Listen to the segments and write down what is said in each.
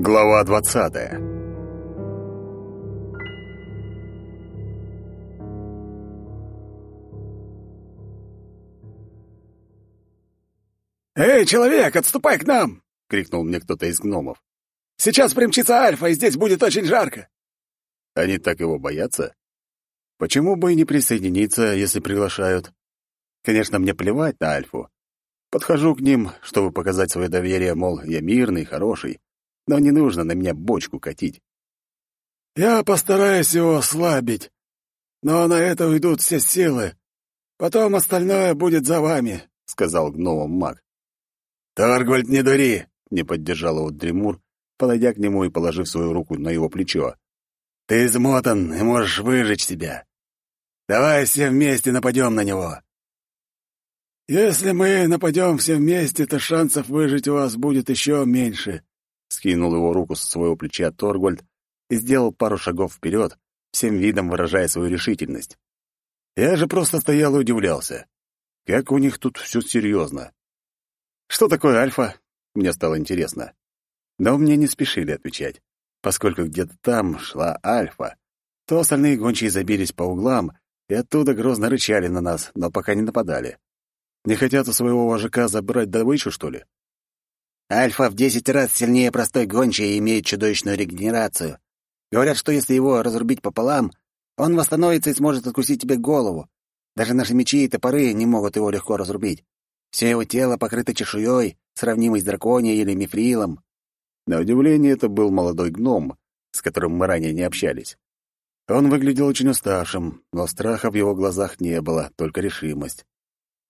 Глава двадцатая «Эй, человек, отступай к нам!» — крикнул мне кто-то из гномов. «Сейчас примчится Альфа, и здесь будет очень жарко!» Они так его боятся? Почему бы и не присоединиться, если приглашают? Конечно, мне плевать на Альфу. Подхожу к ним, чтобы показать свое доверие, мол, я мирный, хороший, но не нужно на меня бочку катить. «Я постараюсь его ослабить, но на это уйдут все силы. Потом остальное будет за вами», — сказал гномом маг. «Торгвальд, не дури!» — не поддержал его Дремур, подойдя к нему и положив свою руку на его плечо. «Ты измотан и можешь выжечь себя. Давай все вместе нападем на него». «Если мы нападем все вместе, то шансов выжить у вас будет еще меньше», — скинул его руку со своего плеча Торгвальд и сделал пару шагов вперед, всем видом выражая свою решительность. Я же просто стоял и удивлялся. Как у них тут все серьезно. Что такое альфа? Мне стало интересно. Но мне не спешили отвечать, поскольку где-то там шла альфа. То остальные гончие забились по углам и оттуда грозно рычали на нас, но пока не нападали. Не хотят у своего вожака забрать добычу, что ли? Альфа в десять раз сильнее простой гончей и имеет чудовищную регенерацию. Говорят, что если его разрубить пополам, он восстановится и сможет откусить тебе голову. Даже наши мечи и топоры не могут его легко разрубить. Все его тело покрыто чешуей, сравнимой с драконией или мифрилом. На удивление, это был молодой гном, с которым мы ранее не общались. Он выглядел очень уставшим, но страха в его глазах не было, только решимость.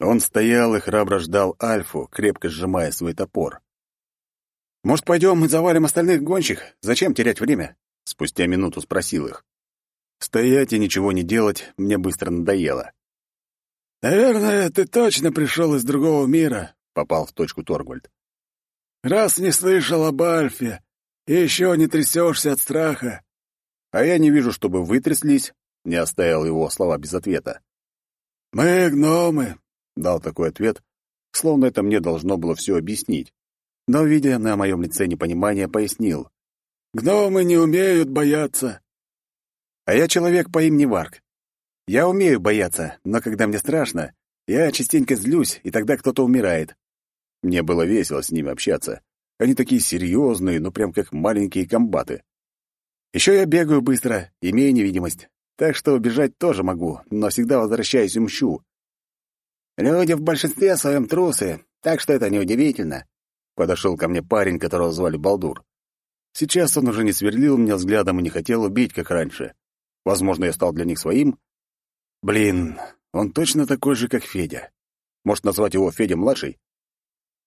Он стоял и храбро ждал Альфу, крепко сжимая свой топор. «Может, пойдем и завалим остальных гонщик? Зачем терять время?» Спустя минуту спросил их. Стоять и ничего не делать мне быстро надоело. «Наверное, ты точно пришел из другого мира», — попал в точку Торгвальд. «Раз не слышал об Альфе и еще не трясешься от страха». А я не вижу, чтобы вы тряслись, — не оставил его слова без ответа. «Мы гномы», — дал такой ответ, словно это мне должно было все объяснить. Но, видя на моем лице непонимание, пояснил. «Гномы не умеют бояться». «А я человек по имени Варк. Я умею бояться, но когда мне страшно, я частенько злюсь, и тогда кто-то умирает. Мне было весело с ними общаться. Они такие серьезные, ну прям как маленькие комбаты. Еще я бегаю быстро, имею невидимость. Так что убежать тоже могу, но всегда возвращаюсь и мщу. Люди в большинстве своем трусы, так что это неудивительно. Подошел ко мне парень, которого звали Балдур. Сейчас он уже не сверлил меня взглядом и не хотел убить, как раньше. Возможно, я стал для них своим, Блин, он точно такой же, как Федя. Может, назвать его Федя-младший?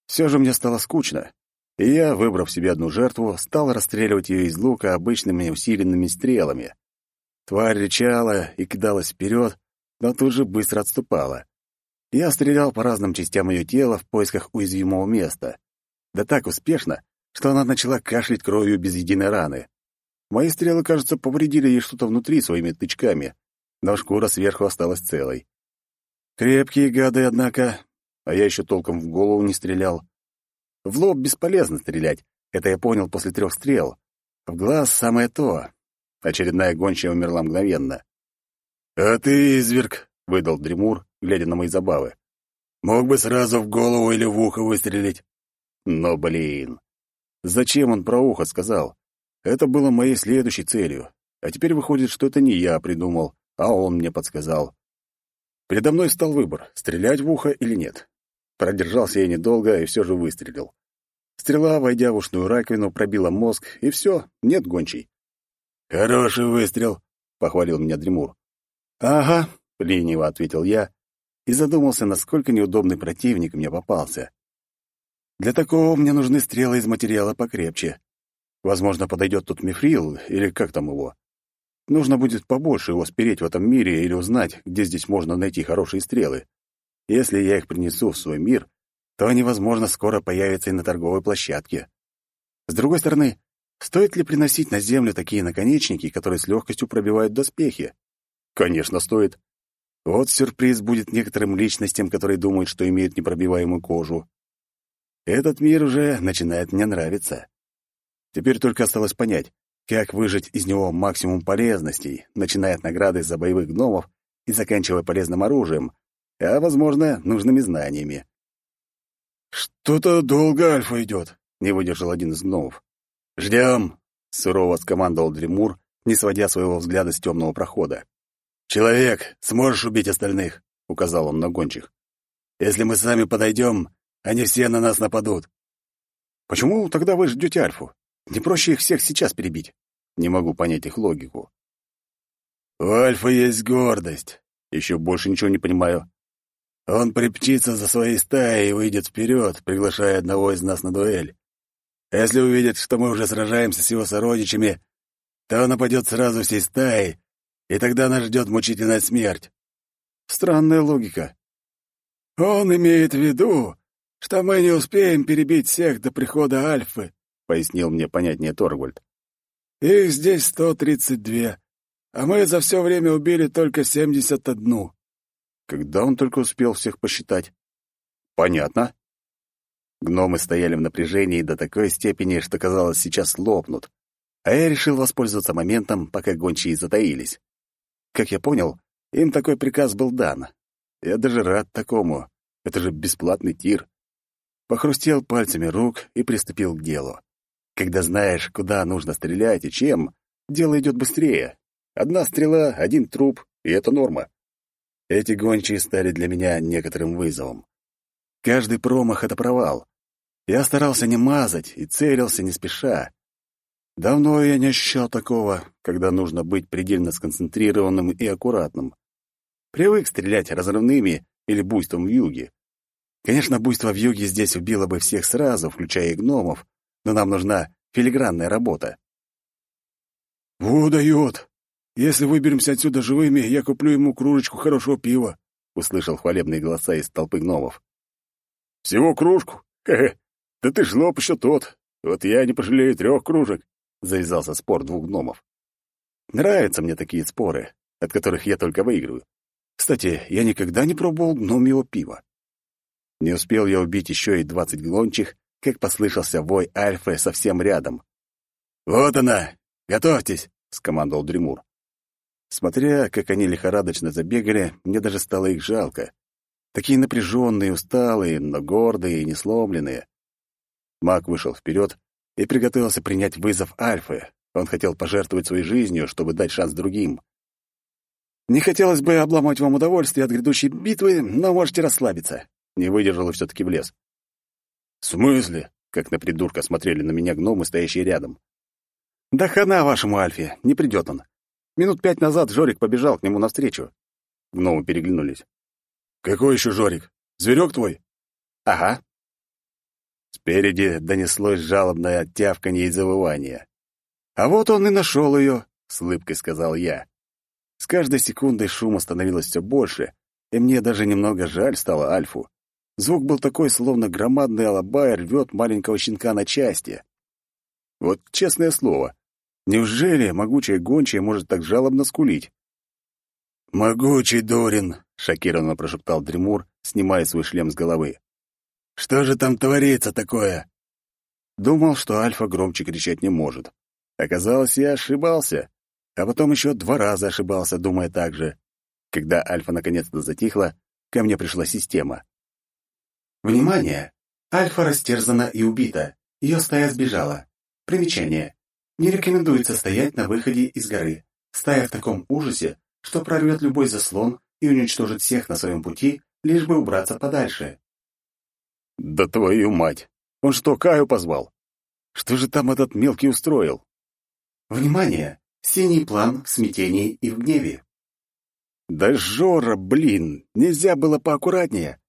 Все же мне стало скучно, и я, выбрав себе одну жертву, стал расстреливать ее из лука обычными усиленными стрелами. Тварь рычала и кидалась вперед, но тут же быстро отступала. Я стрелял по разным частям ее тела в поисках уязвимого места. Да так успешно, что она начала кашлять кровью без единой раны. Мои стрелы, кажется, повредили ей что-то внутри своими тычками, но шкура сверху осталась целой. Крепкие гады, однако, а я еще толком в голову не стрелял. В лоб бесполезно стрелять, это я понял после трех стрел. В глаз самое то. Очередная гончая умерла мгновенно. «А ты, изверг!» — выдал Дремур, глядя на мои забавы. «Мог бы сразу в голову или в ухо выстрелить». Но, блин, зачем он про ухо сказал? Это было моей следующей целью. А теперь выходит, что это не я придумал, а он мне подсказал. Передо мной стал выбор, стрелять в ухо или нет. Продержался я недолго и все же выстрелил. Стрела, войдя в ушную раковину, пробила мозг, и все, нет гончей. «Хороший выстрел», — похвалил меня Дремур. «Ага», — лениво ответил я и задумался, насколько неудобный противник мне попался. Для такого мне нужны стрелы из материала покрепче. Возможно, подойдет тут мифрил, или как там его. Нужно будет побольше его спереть в этом мире или узнать, где здесь можно найти хорошие стрелы. Если я их принесу в свой мир, то они, возможно, скоро появятся и на торговой площадке. С другой стороны, стоит ли приносить на землю такие наконечники, которые с легкостью пробивают доспехи? Конечно, стоит. Вот сюрприз будет некоторым личностям, которые думают, что имеют непробиваемую кожу. Этот мир уже начинает мне нравиться. Теперь только осталось понять, как выжать из него максимум полезностей, начиная от награды за боевых гномов и заканчивая полезным оружием, а, возможно, нужными знаниями. «Что-то долго Альфа идет», — не выдержал один из гномов. «Ждем», — сурово скомандовал Дремур, не сводя своего взгляда с темного прохода. «Человек, сможешь убить остальных?» — указал он на гончих. «Если мы сами подойдем, они все на нас нападут». «Почему тогда вы ждете Альфу? Не проще их всех сейчас перебить?» Не могу понять их логику. «У Альфа есть гордость. Еще больше ничего не понимаю. Он припчится за своей стаей и выйдет вперед, приглашая одного из нас на дуэль. Если увидит, что мы уже сражаемся с его сородичами, то он нападет сразу всей стаей и тогда нас ждет мучительная смерть. Странная логика. Он имеет в виду, что мы не успеем перебить всех до прихода Альфы, пояснил мне понятнее Торгвальд. Их здесь сто тридцать две, а мы за все время убили только семьдесят одну. Когда он только успел всех посчитать? Понятно. Гномы стояли в напряжении до такой степени, что, казалось, сейчас лопнут. А я решил воспользоваться моментом, пока гончие затаились. Как я понял, им такой приказ был дан. Я даже рад такому. Это же бесплатный тир. Похрустел пальцами рук и приступил к делу. Когда знаешь, куда нужно стрелять и чем, дело идет быстрее. Одна стрела, один труп, и это норма. Эти гончие стали для меня некоторым вызовом. Каждый промах — это провал. Я старался не мазать и целился не спеша. Давно я не ощущал такого, когда нужно быть предельно сконцентрированным и аккуратным. Привык стрелять разрывными или буйством в юге. Конечно, буйство в юге здесь убило бы всех сразу, включая и гномов, но нам нужна филигранная работа. «Во дает! Если выберемся отсюда живыми, я куплю ему кружечку хорошего пива», — услышал хвалебные голоса из толпы гномов. «Всего кружку? Хе-хе! Да ты жлоб еще тот! Вот я не пожалею трех кружек!» Завязался спор двух гномов. Нравятся мне такие споры, от которых я только выигрываю. Кстати, я никогда не пробовал гномьего пива. Не успел я убить еще и двадцать глончих, как послышался вой Альфы совсем рядом. «Вот она! Готовьтесь!» — скомандовал Дремур. Смотря, как они лихорадочно забегали, мне даже стало их жалко. Такие напряженные, усталые, но гордые и несломленные. Маг вышел вперед и приготовился принять вызов Альфы. Он хотел пожертвовать своей жизнью, чтобы дать шанс другим. Не хотелось бы обламывать вам удовольствие от грядущей битвы, но можете расслабиться. Не выдержал и все-таки влез. В смысле? Как на придурка смотрели на меня гномы, стоящие рядом. Да хана вашему Альфе, не придет он. Минут пять назад Жорик побежал к нему навстречу. Гномы переглянулись. Какой еще Жорик? Зверек твой? Ага, Спереди донеслось жалобное оттявканье и завывание. «А вот он и нашел ее», — с улыбкой сказал я. С каждой секундой шума становилось все больше, и мне даже немного жаль стало Альфу. Звук был такой, словно громадный алабай рвет маленького щенка на части. Вот честное слово, неужели могучая гончая может так жалобно скулить? «Могучий Дорин!» — шокированно прошептал Дремур, снимая свой шлем с головы. Что же там творится такое?» Думал, что Альфа громче кричать не может. Оказалось, я ошибался. А потом еще два раза ошибался, думая так же. Когда Альфа наконец-то затихла, ко мне пришла система. «Внимание! Альфа растерзана и убита. Ее стая сбежала. Примечание. Не рекомендуется стоять на выходе из горы. Стая в таком ужасе, что прорвет любой заслон и уничтожит всех на своем пути, лишь бы убраться подальше. Да твою мать! Он что, Каю позвал? Что же там этот мелкий устроил? Внимание! Синий план в смятении и в гневе. Да Жора, блин, нельзя было поаккуратнее.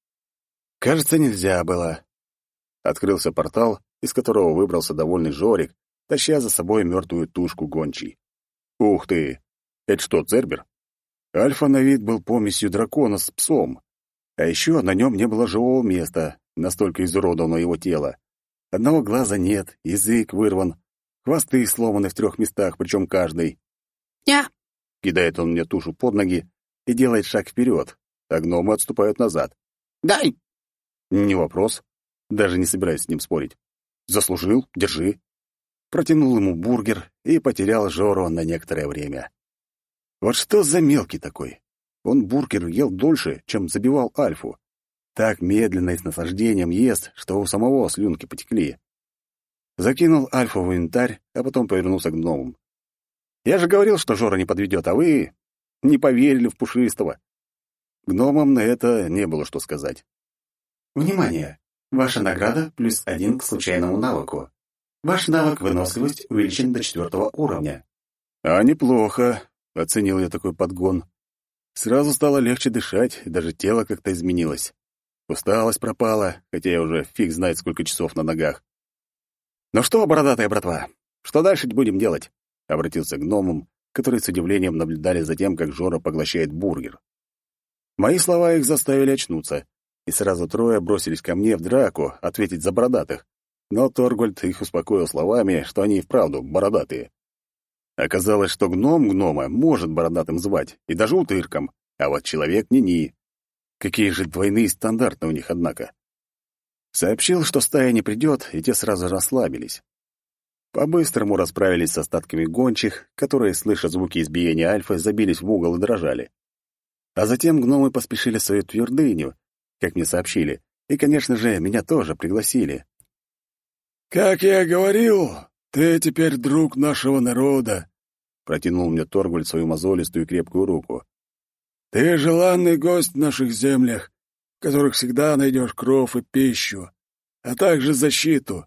Кажется, нельзя было. Открылся портал, из которого выбрался довольный Жорик, таща за собой мертвую тушку гончей. Ух ты! Это что, Цербер? Альфа на вид был помесью дракона с псом. А еще на нем не было живого места, настолько изуродовано его тело. Одного глаза нет, язык вырван, хвосты сломаны в трех местах, причем каждый. «Я!» — кидает он мне тушу под ноги, и делает шаг вперед, а гномы отступают назад. «Дай!» Не вопрос. Даже не собираюсь с ним спорить. Заслужил, держи. Протянул ему бургер и потерял Жору на некоторое время. Вот что за мелкий такой? Он бургер ел дольше, чем забивал Альфу. Так медленно и с наслаждением ест, что у самого слюнки потекли. Закинул Альфу в инвентарь, а потом повернулся к гномам. «Я же говорил, что Жора не подведет, а вы не поверили в Пушистого». Гномам на это не было что сказать. Внимание! Ваша награда плюс один к случайному навыку. Ваш навык выносливость увеличен до четвертого уровня. «А неплохо», — оценил я такой подгон. Сразу стало легче дышать, даже тело как-то изменилось. Усталость пропала, хотя я уже фиг знает сколько часов на ногах. «Ну что, бородатая братва, что дальше будем делать?» — обратился к гномам, которые с удивлением наблюдали за тем, как Жора поглощает бургер. Мои слова их заставили очнуться, и сразу трое бросились ко мне в драку ответить за бородатых. Но Торгольд их успокоил словами, что они и вправду бородатые. Оказалось, что гном гнома может бородатым звать, и даже утырком, а вот человек ни-ни. Какие же двойные стандарты у них, однако. Сообщил, что стая не придет, и те сразу расслабились. По-быстрому расправились с остатками гончих, которые, слыша звуки избиения альфы, забились в угол и дрожали. А затем гномы поспешили в свою твердыню, как мне сообщили, и, конечно же, меня тоже пригласили. «Как я говорил, ты теперь друг нашего народа», — протянул мне Торгуль свою мозолистую крепкую руку. «Ты желанный гость в наших землях, в которых всегда найдешь кров и пищу, а также защиту».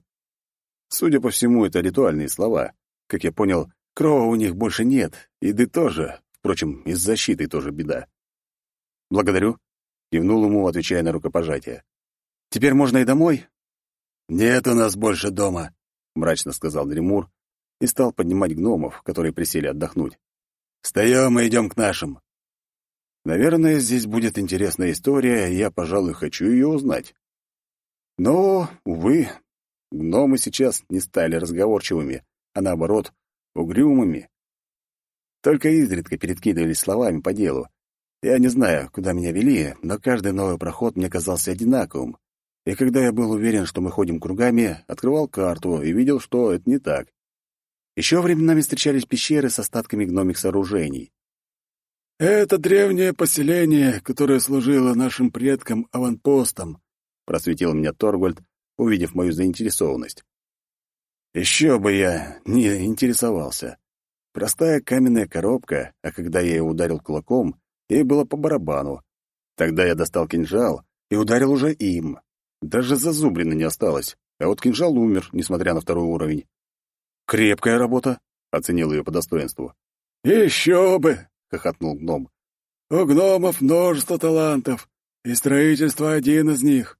Судя по всему, это ритуальные слова. Как я понял, крова у них больше нет, еды тоже. Впрочем, и с защитой тоже беда. «Благодарю», — кивнул ему, отвечая на рукопожатие. «Теперь можно и домой?» «Нет у нас больше дома», — мрачно сказал Дремур и стал поднимать гномов, которые присели отдохнуть. «Встаем и идем к нашим». Наверное, здесь будет интересная история, и я, пожалуй, хочу ее узнать. Но, увы, гномы сейчас не стали разговорчивыми, а наоборот, угрюмыми. Только изредка перекидывались словами по делу, я не знаю, куда меня вели, но каждый новый проход мне казался одинаковым. И когда я был уверен, что мы ходим кругами, открывал карту и видел, что это не так. Еще временами встречались пещеры с остатками гномих сооружений. «Это древнее поселение, которое служило нашим предкам аванпостом», — просветил меня Торгольд, увидев мою заинтересованность. Еще бы я не интересовался. Простая каменная коробка, а когда я ее ударил кулаком, Ей было по барабану. Тогда я достал кинжал и ударил уже им. Даже зазубрины не осталось, а вот кинжал умер, несмотря на второй уровень. «Крепкая работа», — оценил ее по достоинству. «Еще бы!» — хохотнул гном. «У гномов множество талантов, и строительство один из них».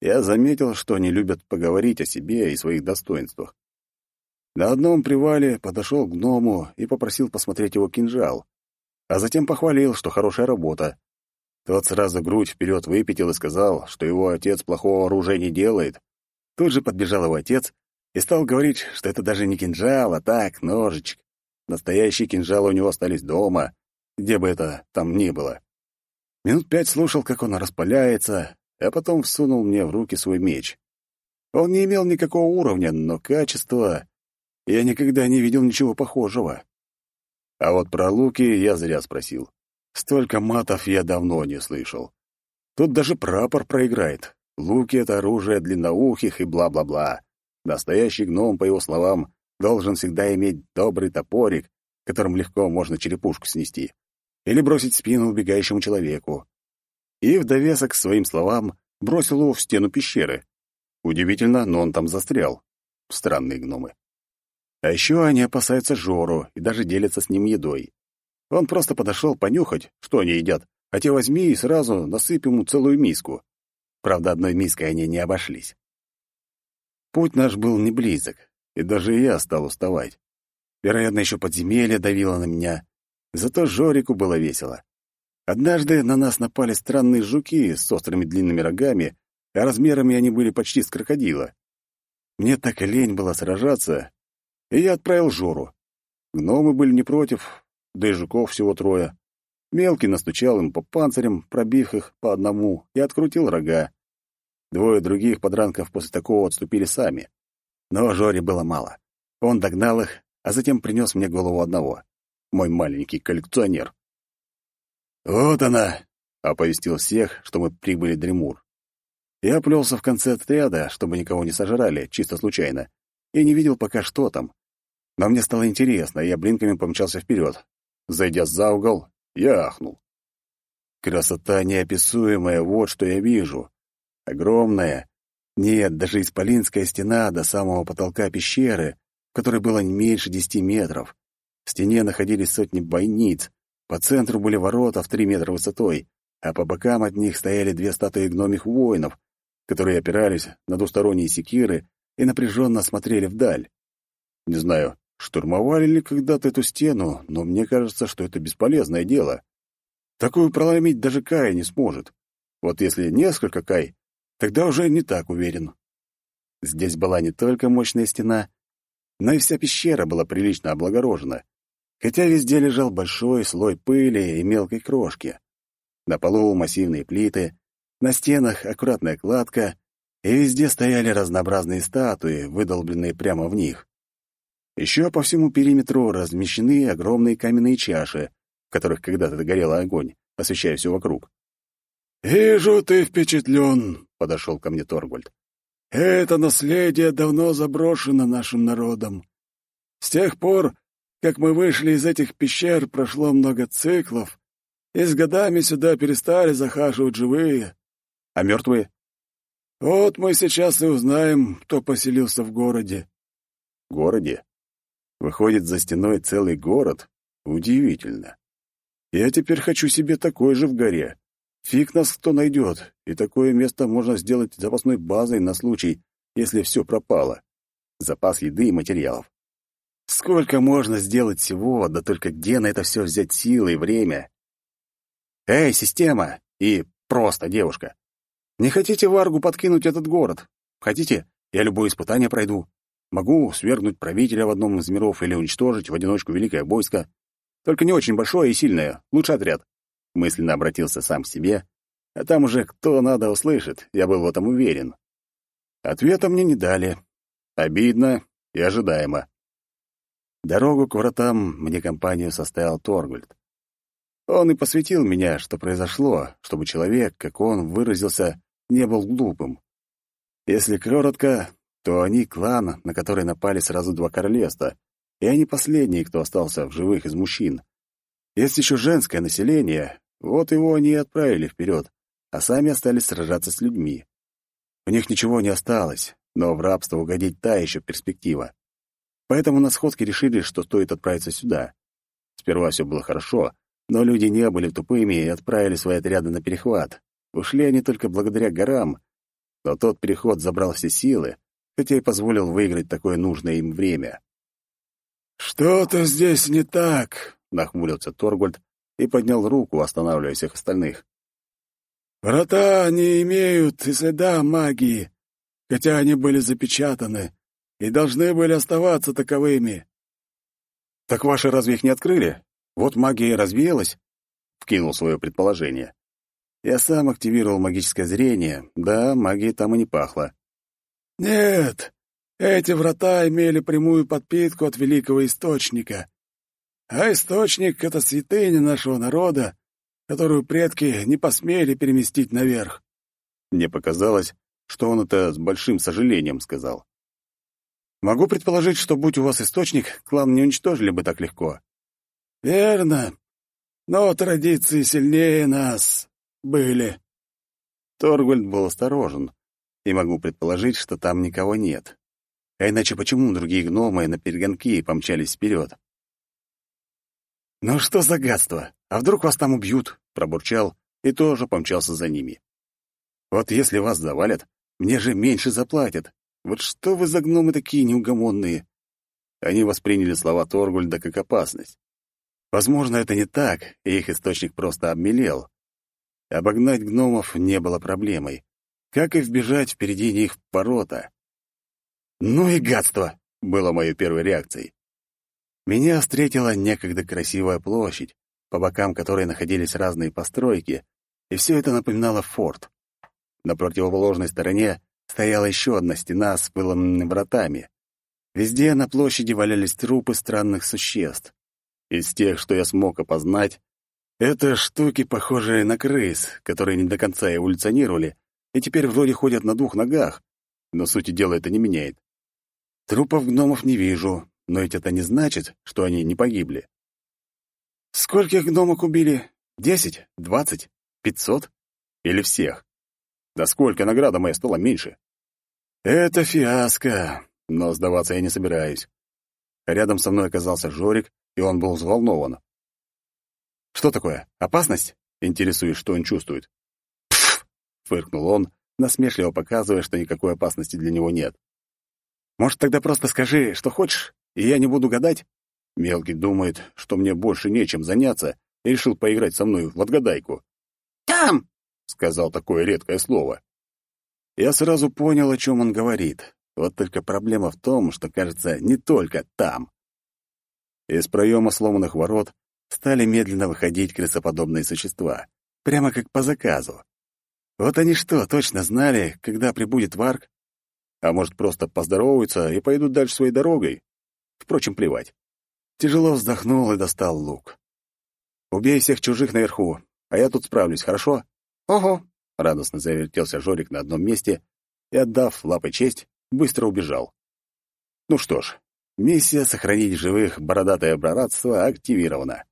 Я заметил, что они любят поговорить о себе и своих достоинствах. На одном привале подошел к гному и попросил посмотреть его кинжал а затем похвалил, что хорошая работа. Тот сразу грудь вперед выпятил и сказал, что его отец плохого оружия не делает. Тут же подбежал его отец и стал говорить, что это даже не кинжал, а так, ножичек. Настоящие кинжалы у него остались дома, где бы это там ни было. Минут пять слушал, как он распаляется, а потом всунул мне в руки свой меч. Он не имел никакого уровня, но качество... Я никогда не видел ничего похожего. А вот про луки я зря спросил. Столько матов я давно не слышал. Тут даже прапор проиграет. Луки — это оружие длинноухих и бла-бла-бла. Настоящий гном, по его словам, должен всегда иметь добрый топорик, которым легко можно черепушку снести, или бросить спину убегающему человеку. И в довесок к своим словам бросил его в стену пещеры. Удивительно, но он там застрял. Странные гномы. А еще они опасаются Жору и даже делятся с ним едой. Он просто подошел понюхать, что они едят, а те возьми и сразу насыпь ему целую миску. Правда, одной миской они не обошлись. Путь наш был не близок, и даже я стал уставать. Вероятно, еще подземелье давило на меня. Зато Жорику было весело. Однажды на нас напали странные жуки с острыми длинными рогами, а размерами они были почти с крокодила. Мне так и лень было сражаться, и я отправил Жору. Гномы были не против, да и жуков всего трое. Мелкий настучал им по панцирям, пробив их по одному, и открутил рога. Двое других подранков после такого отступили сами. Но Жоре было мало. Он догнал их, а затем принес мне голову одного. Мой маленький коллекционер. «Вот она!» — оповестил всех, что мы прибыли Дремур. Я плелся в конце отряда, чтобы никого не сожрали, чисто случайно, и не видел пока, что там. Но мне стало интересно, и я блинками помчался вперед. Зайдя за угол, я ахнул. Красота неописуемая, вот что я вижу. Огромная. Нет, даже исполинская стена до самого потолка пещеры, в которой было не меньше десяти метров. В стене находились сотни бойниц. По центру были ворота в три метра высотой, а по бокам от них стояли две статуи гномих воинов, которые опирались на двусторонние секиры и напряженно смотрели вдаль. Не знаю, штурмовали ли когда-то эту стену, но мне кажется, что это бесполезное дело. Такую проломить даже Кай не сможет. Вот если несколько Кай, тогда уже не так уверен. Здесь была не только мощная стена, но и вся пещера была прилично облагорожена, хотя везде лежал большой слой пыли и мелкой крошки. На полу массивные плиты, на стенах аккуратная кладка, и везде стояли разнообразные статуи, выдолбленные прямо в них. Еще по всему периметру размещены огромные каменные чаши, в которых когда-то горел огонь, освещая все вокруг. «Вижу, ты впечатлен», — подошел ко мне Торгвальд. «Это наследие давно заброшено нашим народом. С тех пор, как мы вышли из этих пещер, прошло много циклов, и с годами сюда перестали захаживать живые. А мертвые? Вот мы сейчас и узнаем, кто поселился в городе. Городе? Выходит, за стеной целый город? Удивительно. Я теперь хочу себе такой же в горе. Фиг нас кто найдет, и такое место можно сделать запасной базой на случай, если все пропало. Запас еды и материалов. Сколько можно сделать всего, да только где на это все взять силы и время? Эй, система! И просто девушка! Не хотите Варгу подкинуть этот город? Хотите, я любое испытание пройду. Могу свергнуть правителя в одном из миров или уничтожить в одиночку великое войско. Только не очень большое и сильное. Лучше отряд. Мысленно обратился сам к себе, а там уже кто надо услышит, я был в этом уверен. Ответа мне не дали. Обидно и ожидаемо. Дорогу к вратам мне компанию составил Торгульд. Он и посвятил меня, что произошло, чтобы человек, как он выразился, не был глупым. Если коротко, то они клан, на который напали сразу два королевства, и они последние, кто остался в живых из мужчин. Есть еще женское население, вот его они и отправили вперед, а сами остались сражаться с людьми. У них ничего не осталось, но в рабство угодить та еще перспектива. Поэтому на сходке решили, что стоит отправиться сюда. Сперва все было хорошо, но люди не были тупыми и отправили свои отряды на перехват. Ушли они только благодаря горам, но тот переход забрал все силы, хотя и позволил выиграть такое нужное им время. «Что-то здесь не так», — нахмурился Торгольд и поднял руку, останавливая всех остальных. «Врата не имеют и следа магии, хотя они были запечатаны и должны были оставаться таковыми». «Так ваши разве их не открыли? Вот магия и развеялась?» — вкинул свое предположение. Я сам активировал магическое зрение, да, магии там и не пахло. «Нет, эти врата имели прямую подпитку от великого источника. А источник — это святыня нашего народа, которую предки не посмели переместить наверх». Мне показалось, что он это с большим сожалением сказал. «Могу предположить, что, будь у вас источник, клан не уничтожили бы так легко». «Верно. Но традиции сильнее нас были». Торгвальд был осторожен, и могу предположить, что там никого нет. А иначе почему другие гномы на перегонки помчались вперед? «Ну что за гадство? А вдруг вас там убьют?» — пробурчал и тоже помчался за ними. «Вот если вас завалят, мне же меньше заплатят. Вот что вы за гномы такие неугомонные?» Они восприняли слова Торгульда как опасность. Возможно, это не так, и их источник просто обмелел. Обогнать гномов не было проблемой как и вбежать впереди них в ворота. «Ну и гадство!» — было моей первой реакцией. Меня встретила некогда красивая площадь, по бокам которой находились разные постройки, и все это напоминало форт. На противоположной стороне стояла еще одна стена с выломанными вратами. Везде на площади валялись трупы странных существ. Из тех, что я смог опознать, это штуки, похожие на крыс, которые не до конца эволюционировали и теперь вроде ходят на двух ногах, но сути дела это не меняет. Трупов гномов не вижу, но ведь это не значит, что они не погибли. Скольких гномок убили? Десять? Двадцать? Пятьсот? Или всех? Да сколько награда моя стала меньше? Это фиаско, но сдаваться я не собираюсь. Рядом со мной оказался Жорик, и он был взволнован. «Что такое? Опасность?» Интересуюсь, что он чувствует. «Пф!» — фыркнул он, насмешливо показывая, что никакой опасности для него нет. «Может, тогда просто скажи, что хочешь, и я не буду гадать?» Мелкий думает, что мне больше нечем заняться, и решил поиграть со мной в отгадайку. «Там!» — сказал такое редкое слово. Я сразу понял, о чем он говорит. Вот только проблема в том, что, кажется, не только там. Из проема сломанных ворот стали медленно выходить крысоподобные существа, прямо как по заказу. Вот они что, точно знали, когда прибудет Варк? А может, просто поздороваются и пойдут дальше своей дорогой? Впрочем, плевать. Тяжело вздохнул и достал лук. «Убей всех чужих наверху, а я тут справлюсь, хорошо?» «Ого!» — радостно завертелся Жорик на одном месте и, отдав лапой честь, быстро убежал. Ну что ж, миссия сохранить живых бородатое братство активирована.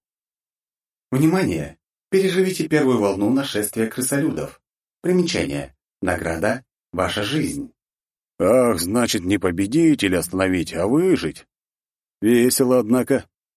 Внимание! Переживите первую волну нашествия крысолюдов. Примечание. Награда — ваша жизнь. Ах, значит, не победить или остановить, а выжить. Весело, однако.